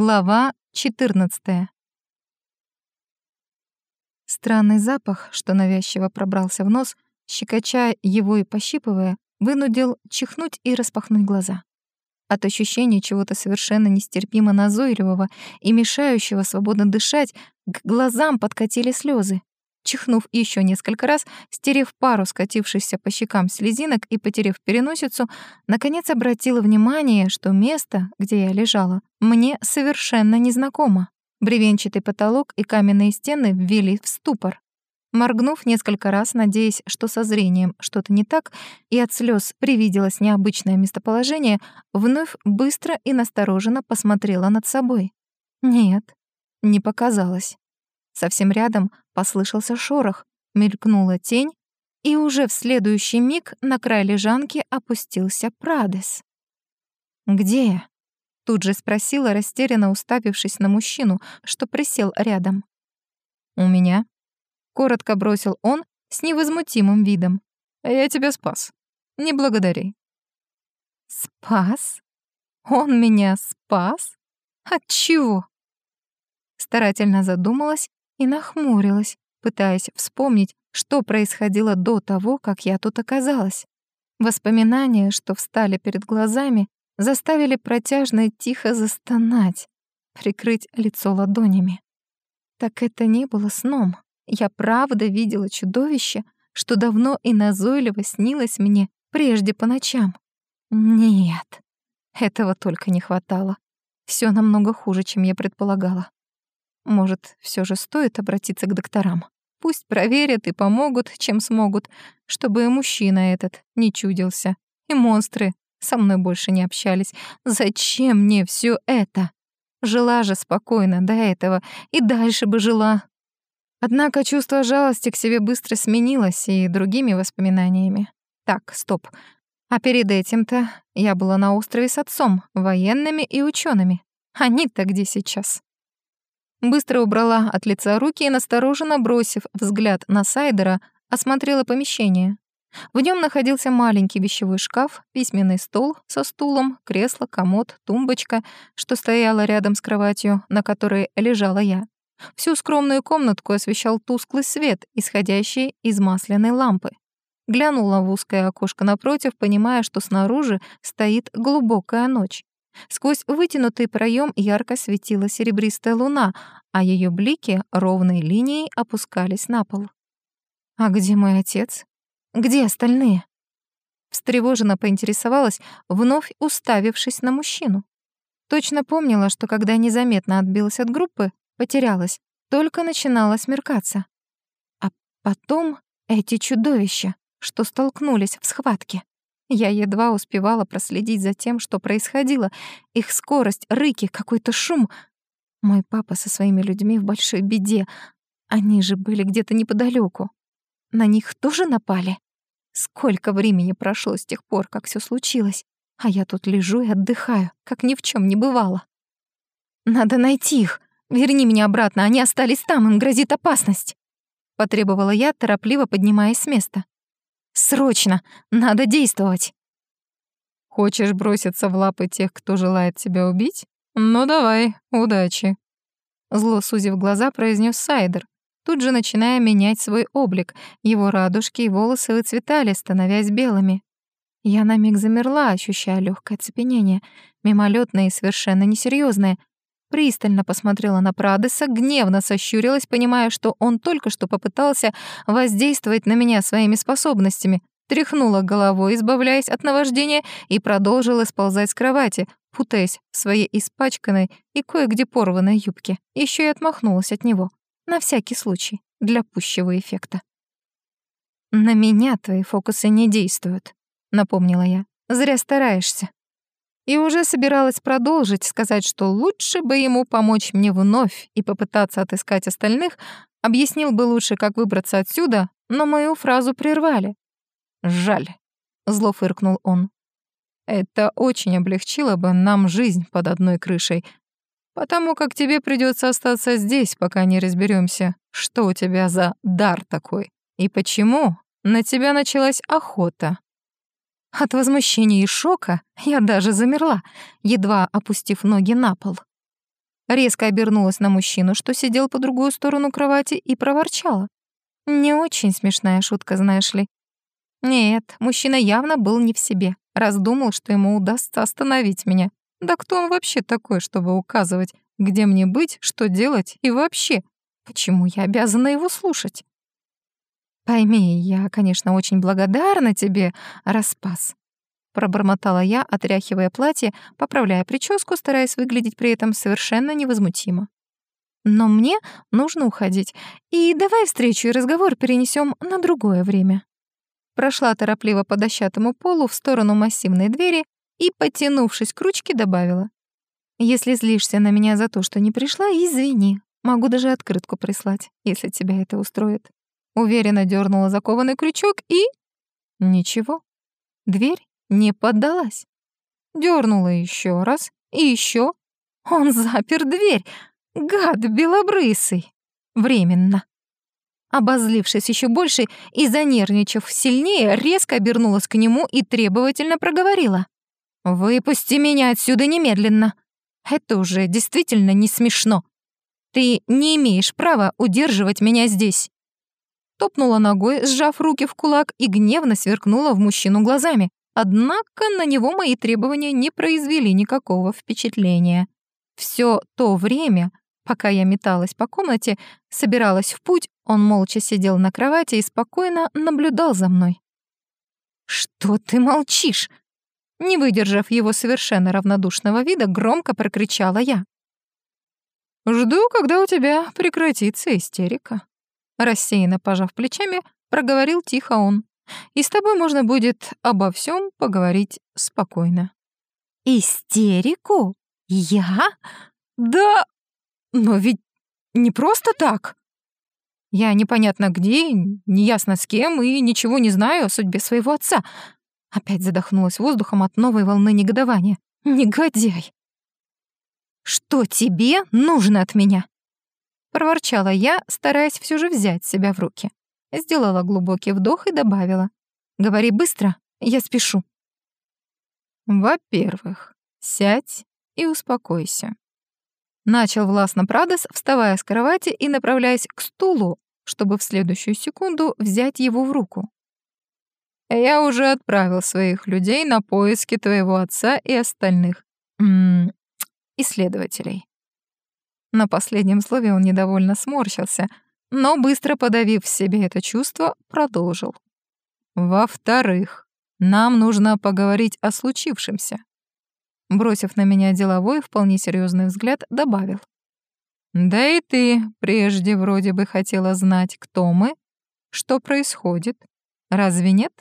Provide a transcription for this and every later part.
Глава 14. Странный запах, что навязчиво пробрался в нос, щекочая его и пощипывая, вынудил чихнуть и распахнуть глаза. От ощущения чего-то совершенно нестерпимо назойливого и мешающего свободно дышать, к глазам подкатили слезы. Чихнув еще несколько раз, стерев пару скатившихся по щекам слезинок и потерев переносицу, наконец обратила внимание, что место, где я лежала, мне совершенно незнакомо. Бревенчатый потолок и каменные стены ввели в ступор. Моргнув несколько раз, надеясь, что со зрением что-то не так, и от слез привиделось необычное местоположение, вновь быстро и настороженно посмотрела над собой. Нет, не показалось. Совсем рядом послышался шорох, мелькнула тень, и уже в следующий миг на край лежанки опустился Прадес. «Где я?» — тут же спросила, растерянно уставившись на мужчину, что присел рядом. «У меня», — коротко бросил он с невозмутимым видом. «Я тебя спас. Не благодари». «Спас? Он меня спас? От чего?» Старательно задумалась и нахмурилась, пытаясь вспомнить, что происходило до того, как я тут оказалась. Воспоминания, что встали перед глазами, заставили протяжно тихо застонать, прикрыть лицо ладонями. Так это не было сном. Я правда видела чудовище, что давно и назойливо снилось мне прежде по ночам. Нет, этого только не хватало. Все намного хуже, чем я предполагала. Может, все же стоит обратиться к докторам? Пусть проверят и помогут, чем смогут, чтобы и мужчина этот не чудился, и монстры со мной больше не общались. Зачем мне все это? Жила же спокойно до этого, и дальше бы жила. Однако чувство жалости к себе быстро сменилось и другими воспоминаниями. Так, стоп. А перед этим-то я была на острове с отцом, военными и учеными. Они-то где сейчас? Быстро убрала от лица руки и, настороженно бросив взгляд на Сайдера, осмотрела помещение. В нем находился маленький вещевой шкаф, письменный стол со стулом, кресло, комод, тумбочка, что стояла рядом с кроватью, на которой лежала я. Всю скромную комнатку освещал тусклый свет, исходящий из масляной лампы. Глянула в узкое окошко напротив, понимая, что снаружи стоит глубокая ночь. Сквозь вытянутый проем ярко светила серебристая луна, а ее блики ровной линией опускались на пол. «А где мой отец? Где остальные?» Встревоженно поинтересовалась, вновь уставившись на мужчину. Точно помнила, что когда незаметно отбилась от группы, потерялась, только начинала смеркаться. А потом эти чудовища, что столкнулись в схватке. Я едва успевала проследить за тем, что происходило. Их скорость, рыки, какой-то шум. Мой папа со своими людьми в большой беде. Они же были где-то неподалеку. На них тоже напали? Сколько времени прошло с тех пор, как все случилось, а я тут лежу и отдыхаю, как ни в чем не бывало. Надо найти их. Верни меня обратно, они остались там, им грозит опасность. Потребовала я, торопливо поднимаясь с места. Срочно! Надо действовать!» «Хочешь броситься в лапы тех, кто желает тебя убить? Ну давай, удачи!» Зло сузив глаза, произнес Сайдер, тут же начиная менять свой облик. Его радужки и волосы выцветали, становясь белыми. Я на миг замерла, ощущая легкое оцепенение, мимолетное и совершенно несерьезное, Пристально посмотрела на Прадеса, гневно сощурилась, понимая, что он только что попытался воздействовать на меня своими способностями, тряхнула головой, избавляясь от наваждения, и продолжила сползать с кровати, путаясь в своей испачканной и кое-где порванной юбке. Еще и отмахнулась от него. На всякий случай, для пущего эффекта. «На меня твои фокусы не действуют», — напомнила я. «Зря стараешься» и уже собиралась продолжить, сказать, что лучше бы ему помочь мне вновь и попытаться отыскать остальных, объяснил бы лучше, как выбраться отсюда, но мою фразу прервали. «Жаль», — зло фыркнул он. «Это очень облегчило бы нам жизнь под одной крышей, потому как тебе придется остаться здесь, пока не разберемся, что у тебя за дар такой и почему на тебя началась охота». От возмущения и шока я даже замерла, едва опустив ноги на пол. резко обернулась на мужчину, что сидел по другую сторону кровати, и проворчала. Не очень смешная шутка, знаешь ли. Нет, мужчина явно был не в себе, раздумал, что ему удастся остановить меня. Да кто он вообще такой, чтобы указывать, где мне быть, что делать и вообще? Почему я обязана его слушать? Пойми, я, конечно, очень благодарна тебе, Распас. Пробормотала я, отряхивая платье, поправляя прическу, стараясь выглядеть при этом совершенно невозмутимо. Но мне нужно уходить, и давай встречу и разговор перенесем на другое время. Прошла торопливо по дощатому полу в сторону массивной двери и, потянувшись к ручке, добавила. «Если злишься на меня за то, что не пришла, извини. Могу даже открытку прислать, если тебя это устроит». Уверенно дернула закованный крючок и... Ничего. Дверь не поддалась. Дернула еще раз и еще. Он запер дверь. Гад белобрысый. Временно. Обозлившись еще больше и занервничав сильнее, резко обернулась к нему и требовательно проговорила. «Выпусти меня отсюда немедленно. Это уже действительно не смешно. Ты не имеешь права удерживать меня здесь». Топнула ногой, сжав руки в кулак, и гневно сверкнула в мужчину глазами. Однако на него мои требования не произвели никакого впечатления. Все то время, пока я металась по комнате, собиралась в путь, он молча сидел на кровати и спокойно наблюдал за мной. «Что ты молчишь?» Не выдержав его совершенно равнодушного вида, громко прокричала я. «Жду, когда у тебя прекратится истерика». Рассеянно пожав плечами, проговорил тихо он. «И с тобой можно будет обо всем поговорить спокойно». «Истерику? Я? Да, но ведь не просто так!» Я непонятно где, неясно с кем и ничего не знаю о судьбе своего отца. Опять задохнулась воздухом от новой волны негодования. Негодяй! «Что тебе нужно от меня?» Проворчала я, стараясь все же взять себя в руки. Сделала глубокий вдох и добавила. «Говори быстро, я спешу». «Во-первых, сядь и успокойся. Начал властно Прадос, вставая с кровати и направляясь к стулу, чтобы в следующую секунду взять его в руку. «Я уже отправил своих людей на поиски твоего отца и остальных исследователей». На последнем слове он недовольно сморщился, но, быстро подавив в себе это чувство, продолжил. «Во-вторых, нам нужно поговорить о случившемся. Бросив на меня деловой, вполне серьезный взгляд, добавил. «Да и ты прежде вроде бы хотела знать, кто мы, что происходит. Разве нет?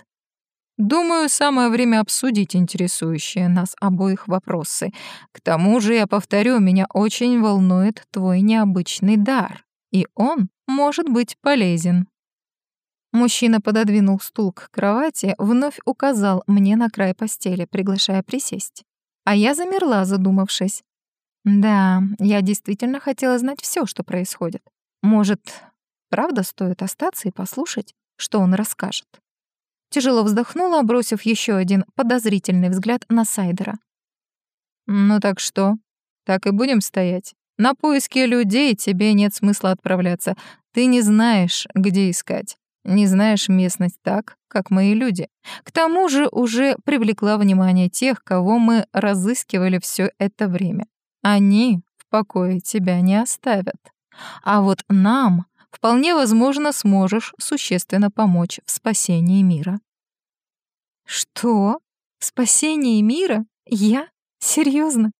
Думаю, самое время обсудить интересующие нас обоих вопросы. К тому же, я повторю, меня очень волнует твой необычный дар, и он может быть полезен». Мужчина пододвинул стул к кровати, вновь указал мне на край постели, приглашая присесть. А я замерла, задумавшись. Да, я действительно хотела знать все, что происходит. Может, правда стоит остаться и послушать, что он расскажет. Тяжело вздохнула, бросив еще один подозрительный взгляд на Сайдера. «Ну так что? Так и будем стоять. На поиски людей тебе нет смысла отправляться. Ты не знаешь, где искать. Не знаешь местность так, как мои люди. К тому же уже привлекла внимание тех, кого мы разыскивали все это время. Они в покое тебя не оставят. А вот нам вполне возможно сможешь существенно помочь в спасении мира. Что? В спасении мира? Я? Серьезно?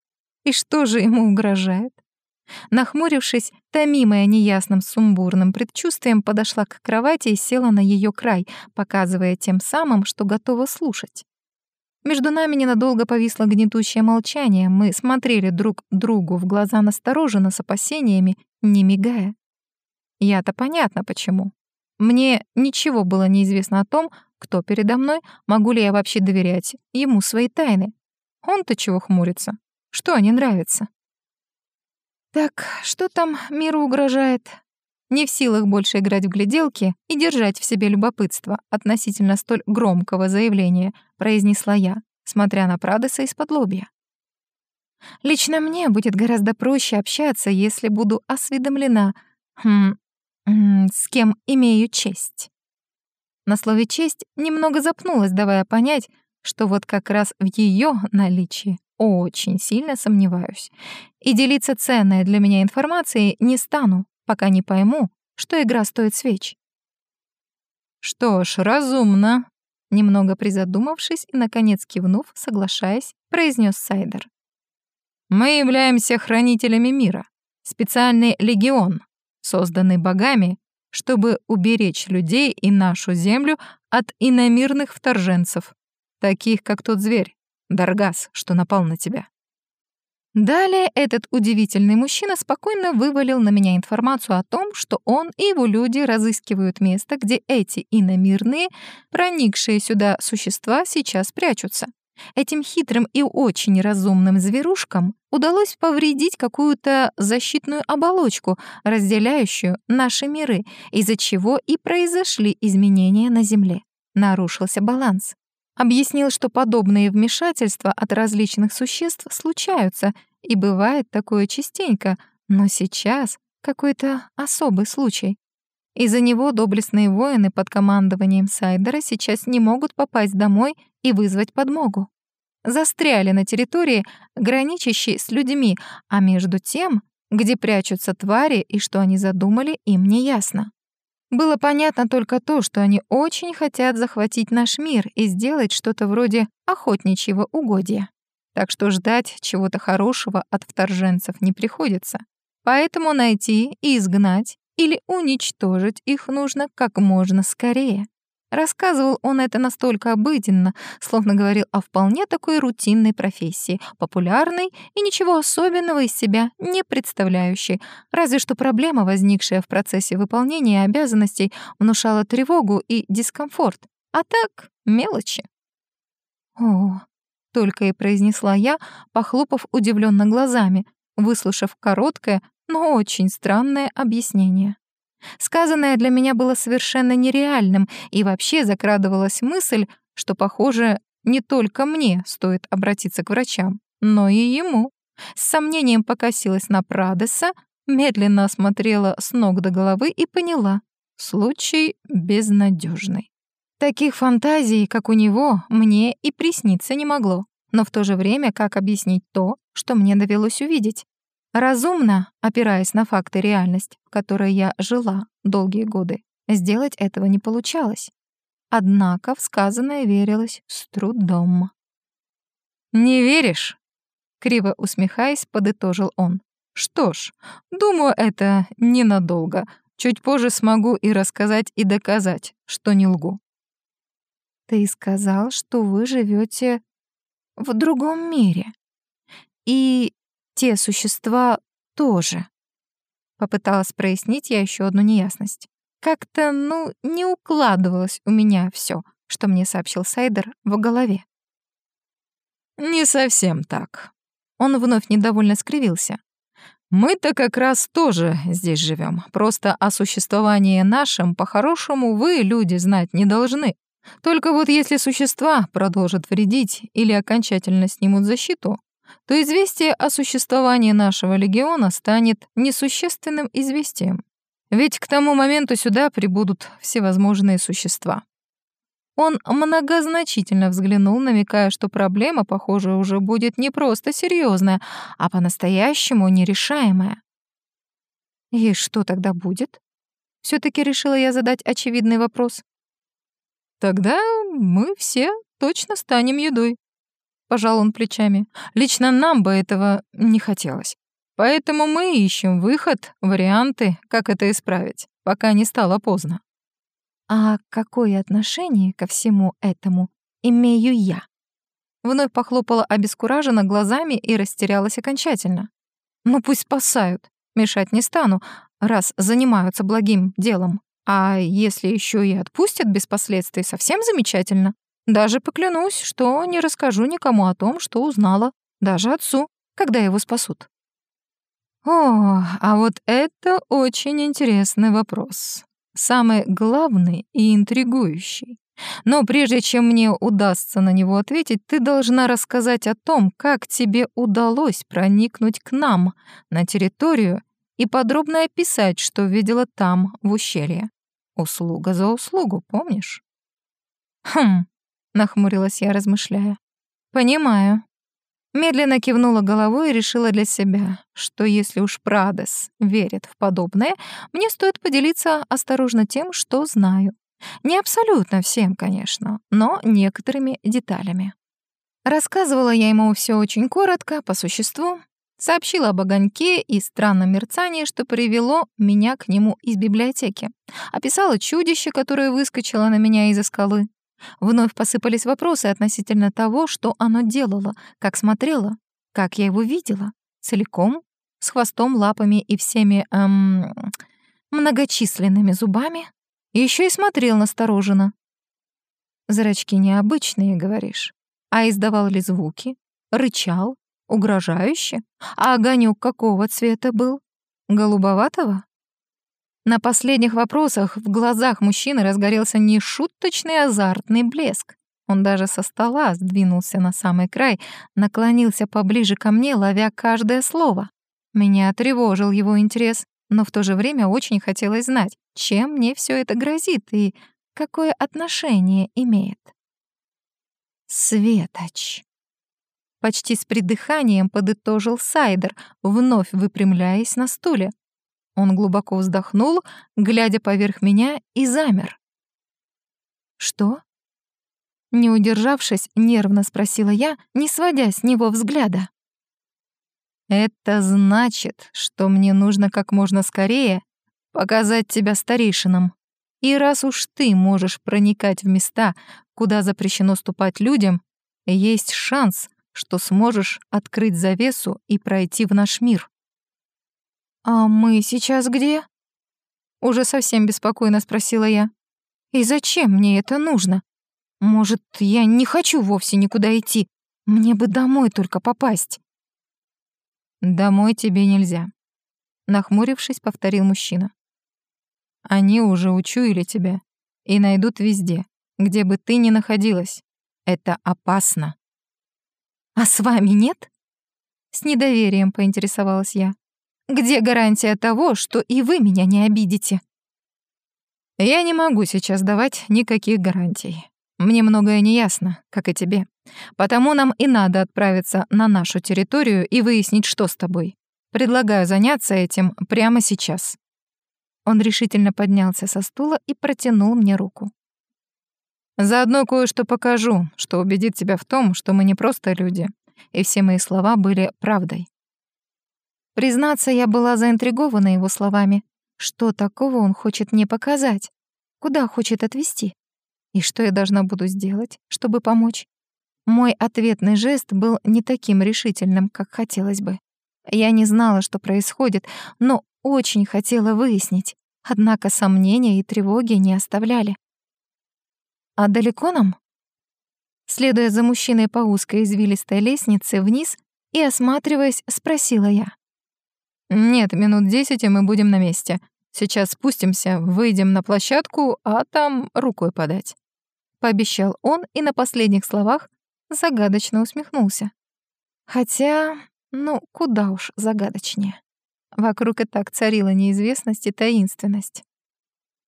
И что же ему угрожает? Нахмурившись, томимая неясным сумбурным предчувствием, подошла к кровати и села на ее край, показывая тем самым, что готова слушать. Между нами ненадолго повисло гнетущее молчание, мы смотрели друг другу в глаза настороженно, с опасениями, не мигая. Я-то понятно почему. Мне ничего было неизвестно о том, кто передо мной, могу ли я вообще доверять ему свои тайны. Он-то чего хмурится? Что не нравится? Так, что там миру угрожает? Не в силах больше играть в гляделки и держать в себе любопытство относительно столь громкого заявления, произнесла я, смотря на Прадоса из-под лобья. Лично мне будет гораздо проще общаться, если буду осведомлена, хм, с кем имею честь. На слове «честь» немного запнулась, давая понять, что вот как раз в ее наличии очень сильно сомневаюсь. И делиться ценной для меня информацией не стану, пока не пойму, что игра стоит свеч. «Что ж, разумно», — немного призадумавшись и, наконец, кивнув, соглашаясь, произнес Сайдер. «Мы являемся хранителями мира, специальный легион, созданный богами, чтобы уберечь людей и нашу землю от иномирных вторженцев, таких как тот зверь, Даргас, что напал на тебя. Далее этот удивительный мужчина спокойно вывалил на меня информацию о том, что он и его люди разыскивают место, где эти иномирные, проникшие сюда существа сейчас прячутся. Этим хитрым и очень разумным зверушкам удалось повредить какую-то защитную оболочку, разделяющую наши миры, из-за чего и произошли изменения на Земле. Нарушился баланс. Объяснил, что подобные вмешательства от различных существ случаются, и бывает такое частенько, но сейчас какой-то особый случай. Из-за него доблестные воины под командованием Сайдера сейчас не могут попасть домой и вызвать подмогу. Застряли на территории, граничащей с людьми, а между тем, где прячутся твари и что они задумали, им не ясно. Было понятно только то, что они очень хотят захватить наш мир и сделать что-то вроде охотничьего угодья. Так что ждать чего-то хорошего от вторженцев не приходится. Поэтому найти и изгнать или уничтожить их нужно как можно скорее. Рассказывал он это настолько обыденно, словно говорил о вполне такой рутинной профессии, популярной и ничего особенного из себя не представляющей, разве что проблема, возникшая в процессе выполнения обязанностей, внушала тревогу и дискомфорт, а так — мелочи. «О», — только и произнесла я, похлопав удивленно глазами, выслушав короткое, но очень странное объяснение. Сказанное для меня было совершенно нереальным, и вообще закрадывалась мысль, что, похоже, не только мне стоит обратиться к врачам, но и ему. С сомнением покосилась на Прадеса, медленно осмотрела с ног до головы и поняла — случай безнадежный. Таких фантазий, как у него, мне и присниться не могло. Но в то же время, как объяснить то, что мне довелось увидеть? Разумно, опираясь на факты реальность, в которой я жила долгие годы, сделать этого не получалось. Однако в сказанное верилось с трудом. «Не веришь?» — криво усмехаясь, подытожил он. «Что ж, думаю, это ненадолго. Чуть позже смогу и рассказать, и доказать, что не лгу». «Ты сказал, что вы живете в другом мире. И те существа тоже. Попыталась прояснить я еще одну неясность. Как-то, ну, не укладывалось у меня все, что мне сообщил Сайдер в голове. «Не совсем так». Он вновь недовольно скривился. «Мы-то как раз тоже здесь живем. Просто о существовании нашем, по-хорошему, вы, люди, знать не должны. Только вот если существа продолжат вредить или окончательно снимут защиту, то известие о существовании нашего легиона станет несущественным известием. Ведь к тому моменту сюда прибудут всевозможные существа. Он многозначительно взглянул, намекая, что проблема, похоже, уже будет не просто серьезная, а по-настоящему нерешаемая. И что тогда будет? все таки решила я задать очевидный вопрос. Тогда мы все точно станем едой. Пожал он плечами. Лично нам бы этого не хотелось. Поэтому мы ищем выход, варианты, как это исправить, пока не стало поздно. А какое отношение ко всему этому имею я? Вновь похлопала обескураженно глазами и растерялась окончательно. Ну пусть спасают, мешать не стану, раз занимаются благим делом. А если еще и отпустят без последствий, совсем замечательно. Даже поклянусь, что не расскажу никому о том, что узнала, даже отцу, когда его спасут. О, а вот это очень интересный вопрос. Самый главный и интригующий. Но прежде чем мне удастся на него ответить, ты должна рассказать о том, как тебе удалось проникнуть к нам, на территорию, и подробно описать, что видела там, в ущелье. Услуга за услугу, помнишь? Хм, нахмурилась я, размышляя. Понимаю. Медленно кивнула головой и решила для себя, что если уж Прадес верит в подобное, мне стоит поделиться осторожно тем, что знаю. Не абсолютно всем, конечно, но некоторыми деталями. Рассказывала я ему все очень коротко, по существу, сообщила об огоньке и странном мерцании, что привело меня к нему из библиотеки. Описала чудище, которое выскочило на меня из-за скалы. Вновь посыпались вопросы относительно того, что оно делало, как смотрело, как я его видела, целиком, с хвостом, лапами и всеми, эм, многочисленными зубами. Еще и смотрел настороженно. Зрачки необычные, говоришь, а издавал ли звуки, рычал, угрожающе, а огонек какого цвета был? Голубоватого? На последних вопросах в глазах мужчины разгорелся нешуточный азартный блеск. Он даже со стола сдвинулся на самый край, наклонился поближе ко мне, ловя каждое слово. Меня тревожил его интерес, но в то же время очень хотелось знать, чем мне все это грозит и какое отношение имеет. Светоч. Почти с придыханием подытожил Сайдер, вновь выпрямляясь на стуле. Он глубоко вздохнул, глядя поверх меня, и замер. «Что?» Не удержавшись, нервно спросила я, не сводя с него взгляда. «Это значит, что мне нужно как можно скорее показать тебя старейшинам. И раз уж ты можешь проникать в места, куда запрещено ступать людям, есть шанс, что сможешь открыть завесу и пройти в наш мир. «А мы сейчас где?» Уже совсем беспокойно спросила я. «И зачем мне это нужно? Может, я не хочу вовсе никуда идти. Мне бы домой только попасть». «Домой тебе нельзя», — нахмурившись, повторил мужчина. «Они уже учуяли тебя и найдут везде, где бы ты ни находилась. Это опасно». «А с вами нет?» С недоверием поинтересовалась я. Где гарантия того, что и вы меня не обидите? Я не могу сейчас давать никаких гарантий. Мне многое не ясно, как и тебе. Потому нам и надо отправиться на нашу территорию и выяснить, что с тобой. Предлагаю заняться этим прямо сейчас. Он решительно поднялся со стула и протянул мне руку. Заодно кое-что покажу, что убедит тебя в том, что мы не просто люди, и все мои слова были правдой. Признаться, я была заинтригована его словами. Что такого он хочет мне показать? Куда хочет отвезти? И что я должна буду сделать, чтобы помочь? Мой ответный жест был не таким решительным, как хотелось бы. Я не знала, что происходит, но очень хотела выяснить. Однако сомнения и тревоги не оставляли. «А далеко нам?» Следуя за мужчиной по узкой извилистой лестнице вниз и осматриваясь, спросила я. «Нет, минут десять, и мы будем на месте. Сейчас спустимся, выйдем на площадку, а там рукой подать». Пообещал он и на последних словах загадочно усмехнулся. Хотя, ну, куда уж загадочнее. Вокруг и так царила неизвестность и таинственность.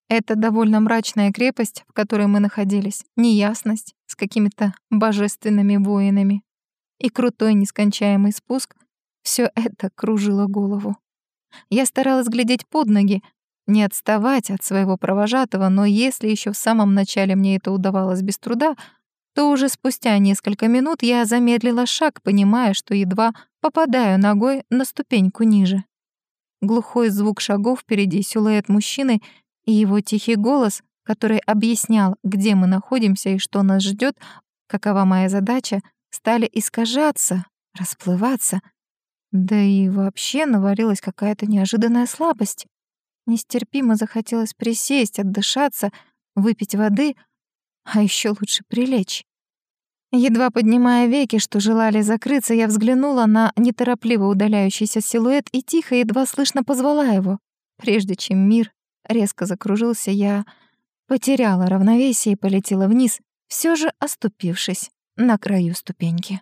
Это довольно мрачная крепость, в которой мы находились, неясность с какими-то божественными воинами и крутой нескончаемый спуск — все это кружило голову. Я старалась глядеть под ноги, не отставать от своего провожатого, но если еще в самом начале мне это удавалось без труда, то уже спустя несколько минут я замедлила шаг, понимая, что едва попадаю ногой на ступеньку ниже. Глухой звук шагов впереди, силуэт мужчины и его тихий голос, который объяснял, где мы находимся и что нас ждет, какова моя задача, стали искажаться, расплываться, да и вообще навалилась какая-то неожиданная слабость. Нестерпимо захотелось присесть, отдышаться, выпить воды, а еще лучше прилечь. Едва поднимая веки, что желали закрыться, я взглянула на неторопливо удаляющийся силуэт и тихо, едва слышно позвала его. Прежде чем мир резко закружился, я Потеряла равновесие и полетела вниз, все же оступившись на краю ступеньки.